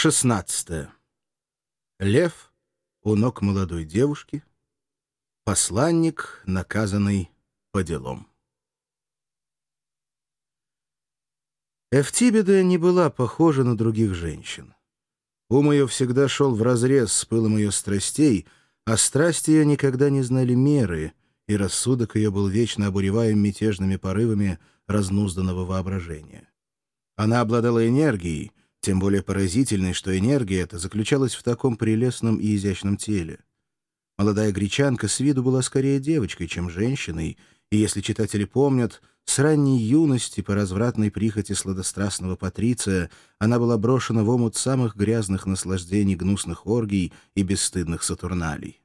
16. Лев у ног молодой девушки. Посланник, наказанный по делам. Эфтибеда не была похожа на других женщин. Ум ее всегда шел вразрез с пылом ее страстей, а страсти ее никогда не знали меры, и рассудок ее был вечно обуреваем мятежными порывами разнузданного воображения. Она обладала энергией, тем более поразительной, что энергия эта заключалась в таком прелестном и изящном теле. Молодая гречанка с виду была скорее девочкой, чем женщиной, и, если читатели помнят, с ранней юности по развратной прихоти сладострастного Патриция она была брошена в омут самых грязных наслаждений гнусных оргий и бесстыдных сатурналей.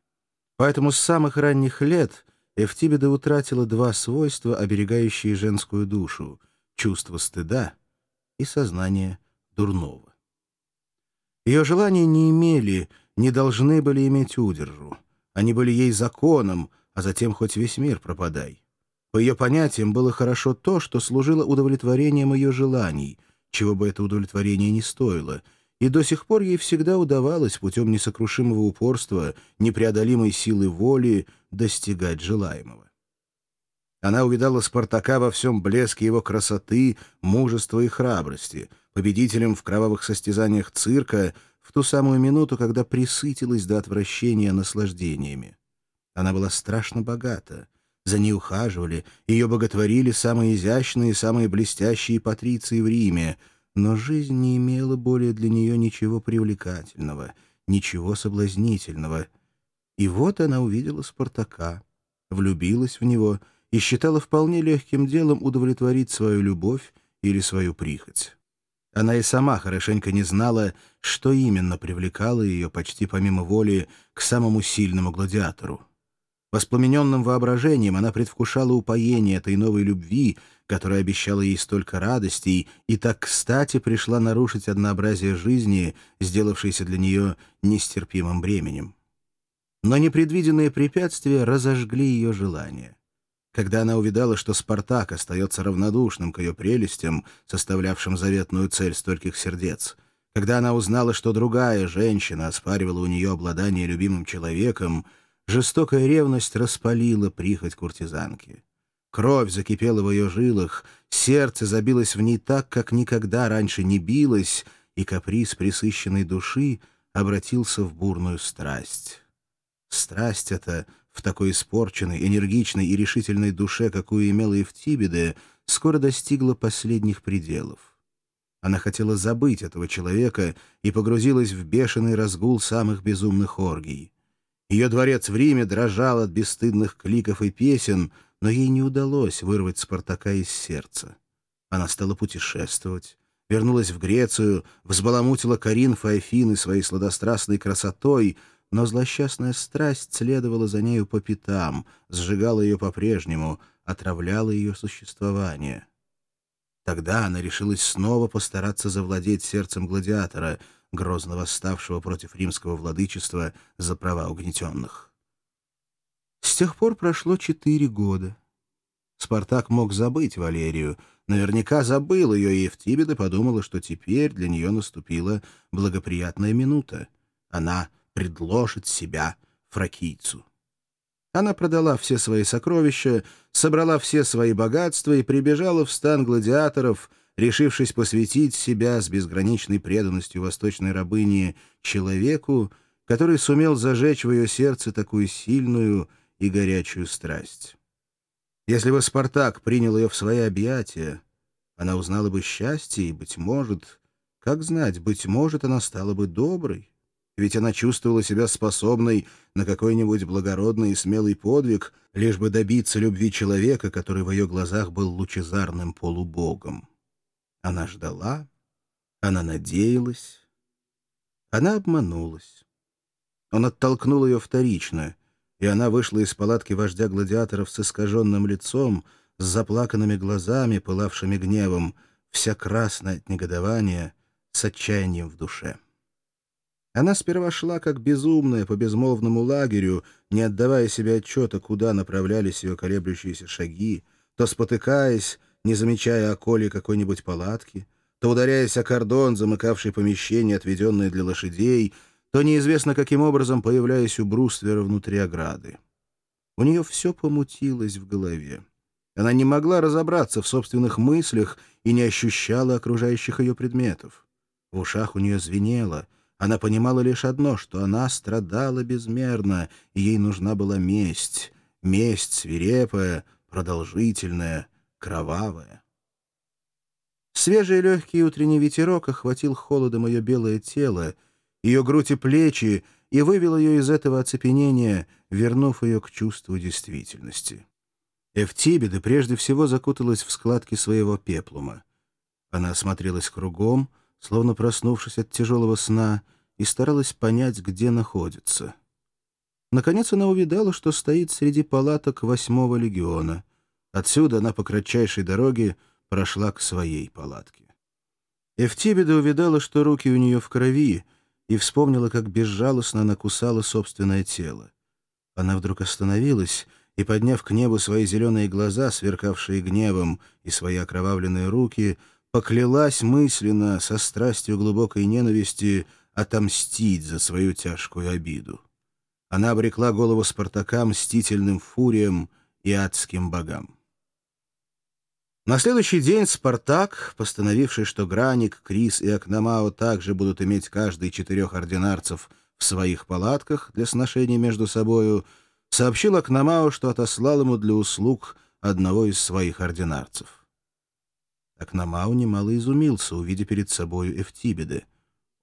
Поэтому с самых ранних лет Эфтибеда утратила два свойства, оберегающие женскую душу — чувство стыда и сознание дурного. Ее желания не имели, не должны были иметь удержу. Они были ей законом, а затем хоть весь мир пропадай. По ее понятиям было хорошо то, что служило удовлетворением ее желаний, чего бы это удовлетворение не стоило, и до сих пор ей всегда удавалось путем несокрушимого упорства, непреодолимой силы воли достигать желаемого. Она увидала Спартака во всем блеске его красоты, мужества и храбрости, победителем в кровавых состязаниях цирка в ту самую минуту, когда присытилась до отвращения наслаждениями. Она была страшно богата. За ней ухаживали, ее боготворили самые изящные и самые блестящие патриции в Риме, но жизнь не имела более для нее ничего привлекательного, ничего соблазнительного. И вот она увидела Спартака, влюбилась в него — и считала вполне легким делом удовлетворить свою любовь или свою прихоть. Она и сама хорошенько не знала, что именно привлекало ее почти помимо воли к самому сильному гладиатору. Воспламененным воображением она предвкушала упоение этой новой любви, которая обещала ей столько радостей, и так кстати пришла нарушить однообразие жизни, сделавшейся для нее нестерпимым бременем. Но непредвиденные препятствия разожгли ее желание. Когда она увидала, что Спартак остается равнодушным к ее прелестям, составлявшим заветную цель стольких сердец, когда она узнала, что другая женщина оспаривала у нее обладание любимым человеком, жестокая ревность распалила прихоть куртизанки. Кровь закипела в ее жилах, сердце забилось в ней так, как никогда раньше не билось, и каприз присыщенной души обратился в бурную страсть. Страсть эта — в такой испорченной, энергичной и решительной душе, какую имела Евтибеде, скоро достигла последних пределов. Она хотела забыть этого человека и погрузилась в бешеный разгул самых безумных оргий. Ее дворец в Риме дрожал от бесстыдных кликов и песен, но ей не удалось вырвать Спартака из сердца. Она стала путешествовать, вернулась в Грецию, взбаламутила Каринф и Афины своей сладострастной красотой — но злосчастная страсть следовала за нею по пятам, сжигала ее по-прежнему, отравляла ее существование. Тогда она решилась снова постараться завладеть сердцем гладиатора, грозно восставшего против римского владычества за права угнетенных. С тех пор прошло четыре года. Спартак мог забыть Валерию, наверняка забыл ее, и Евтибеда подумала, что теперь для нее наступила благоприятная минута. Она предложит себя фракийцу. Она продала все свои сокровища, собрала все свои богатства и прибежала в стан гладиаторов, решившись посвятить себя с безграничной преданностью восточной рабыни человеку, который сумел зажечь в ее сердце такую сильную и горячую страсть. Если бы Спартак принял ее в свои объятия, она узнала бы счастье, и, быть может, как знать, быть может, она стала бы доброй ведь она чувствовала себя способной на какой-нибудь благородный и смелый подвиг, лишь бы добиться любви человека, который в ее глазах был лучезарным полубогом. Она ждала, она надеялась, она обманулась. Он оттолкнул ее вторично, и она вышла из палатки вождя гладиаторов с искаженным лицом, с заплаканными глазами, пылавшими гневом, вся красная от негодования, с отчаянием в душе. Она сперва шла как безумная по безмолвному лагерю, не отдавая себе отчета, куда направлялись ее колеблющиеся шаги, то спотыкаясь, не замечая околи какой-нибудь палатки, то ударяясь о кордон, замыкавший помещение, отведенное для лошадей, то неизвестно каким образом появляясь у бруствера внутри ограды. У нее все помутилось в голове. Она не могла разобраться в собственных мыслях и не ощущала окружающих ее предметов. В ушах у нее звенело. Она понимала лишь одно, что она страдала безмерно, и ей нужна была месть. Месть свирепая, продолжительная, кровавая. Свежий легкий утренний ветерок охватил холодом ее белое тело, ее грудь и плечи, и вывел ее из этого оцепенения, вернув ее к чувству действительности. Эфтибеда прежде всего закуталась в складки своего пеплума. Она осмотрелась кругом, словно проснувшись от тяжелого сна, и старалась понять, где находится. Наконец она увидала, что стоит среди палаток восьмого легиона. Отсюда она по кратчайшей дороге прошла к своей палатке. Эфтибеда увидала, что руки у нее в крови, и вспомнила, как безжалостно она кусала собственное тело. Она вдруг остановилась и, подняв к небу свои зеленые глаза, сверкавшие гневом, и свои окровавленные руки, поклялась мысленно, со страстью глубокой ненависти, отомстить за свою тяжкую обиду. Она обрекла голову Спартака мстительным фуриям и адским богам. На следующий день Спартак, постановивший, что Граник, Крис и Акномао также будут иметь каждый четырех ординарцев в своих палатках для сношений между собою, сообщил Акномао, что отослал ему для услуг одного из своих ординарцев. Акномао немало изумился, увидя перед собою Эфтибеды.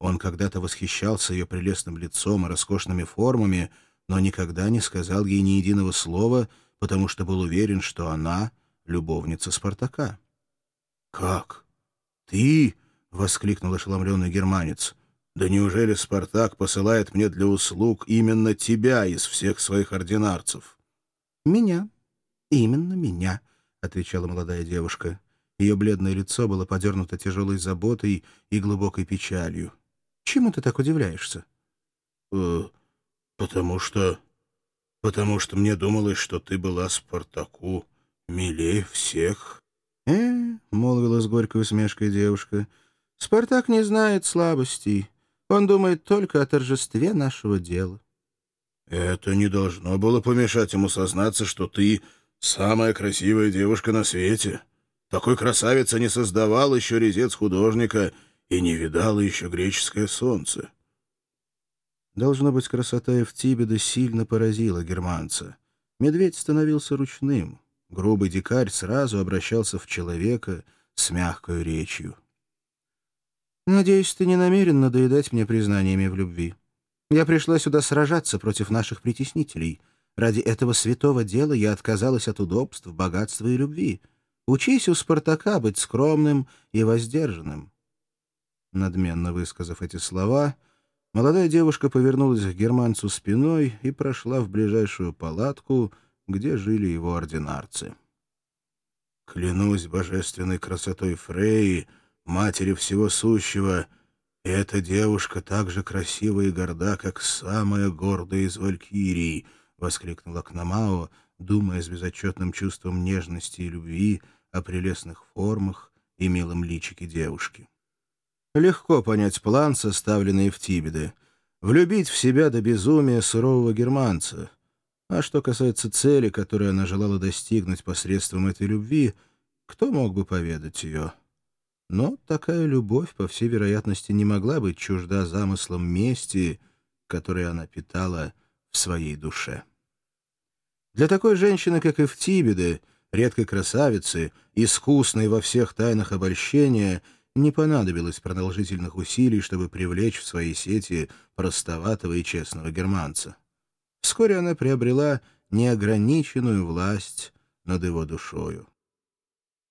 Он когда-то восхищался ее прелестным лицом и роскошными формами, но никогда не сказал ей ни единого слова, потому что был уверен, что она — любовница Спартака. «Как? Ты?» — воскликнул ошеломленный германец. «Да неужели Спартак посылает мне для услуг именно тебя из всех своих ординарцев?» «Меня. Именно меня», — отвечала молодая девушка. Ее бледное лицо было подернуто тяжелой заботой и глубокой печалью. «Чему ты так удивляешься?» «Э, «Потому что... потому что мне думалось, что ты была Спартаку милее всех. «Э, — молвила с горькой усмешкой девушка, — Спартак не знает слабостей. Он думает только о торжестве нашего дела». «Это не должно было помешать ему сознаться, что ты самая красивая девушка на свете. Такой красавицы не создавал еще резец художника и не видал еще греческое солнце». Должно быть, красота Эвтибеда сильно поразила германца. Медведь становился ручным. Грубый дикарь сразу обращался в человека с мягкой речью. «Надеюсь, ты не намерен надоедать мне признаниями в любви. Я пришла сюда сражаться против наших притеснителей. Ради этого святого дела я отказалась от удобств, богатства и любви. Учись у Спартака быть скромным и воздержанным». Надменно высказав эти слова, молодая девушка повернулась к германцу спиной и прошла в ближайшую палатку, где жили его ординарцы. «Клянусь божественной красотой Фреи, матери всего сущего, эта девушка так же красива и горда, как самая гордая из валькирий», — воскликнула Кномао, думая с безотчетным чувством нежности и любви о прелестных формах и милом личике девушки. Легко понять план, составленный в Тибиде, влюбить в себя до безумия сурового германца — а что касается цели, которую она желала достигнуть посредством этой любви, кто мог бы поведать ее? Но такая любовь, по всей вероятности, не могла быть чужда замыслом мести, который она питала в своей душе. Для такой женщины, как Эфтибеде, редкой красавицы, искусной во всех тайнах обольщения, не понадобилось продолжительных усилий, чтобы привлечь в свои сети простоватого и честного германца. Вскоре она приобрела неограниченную власть над его душою.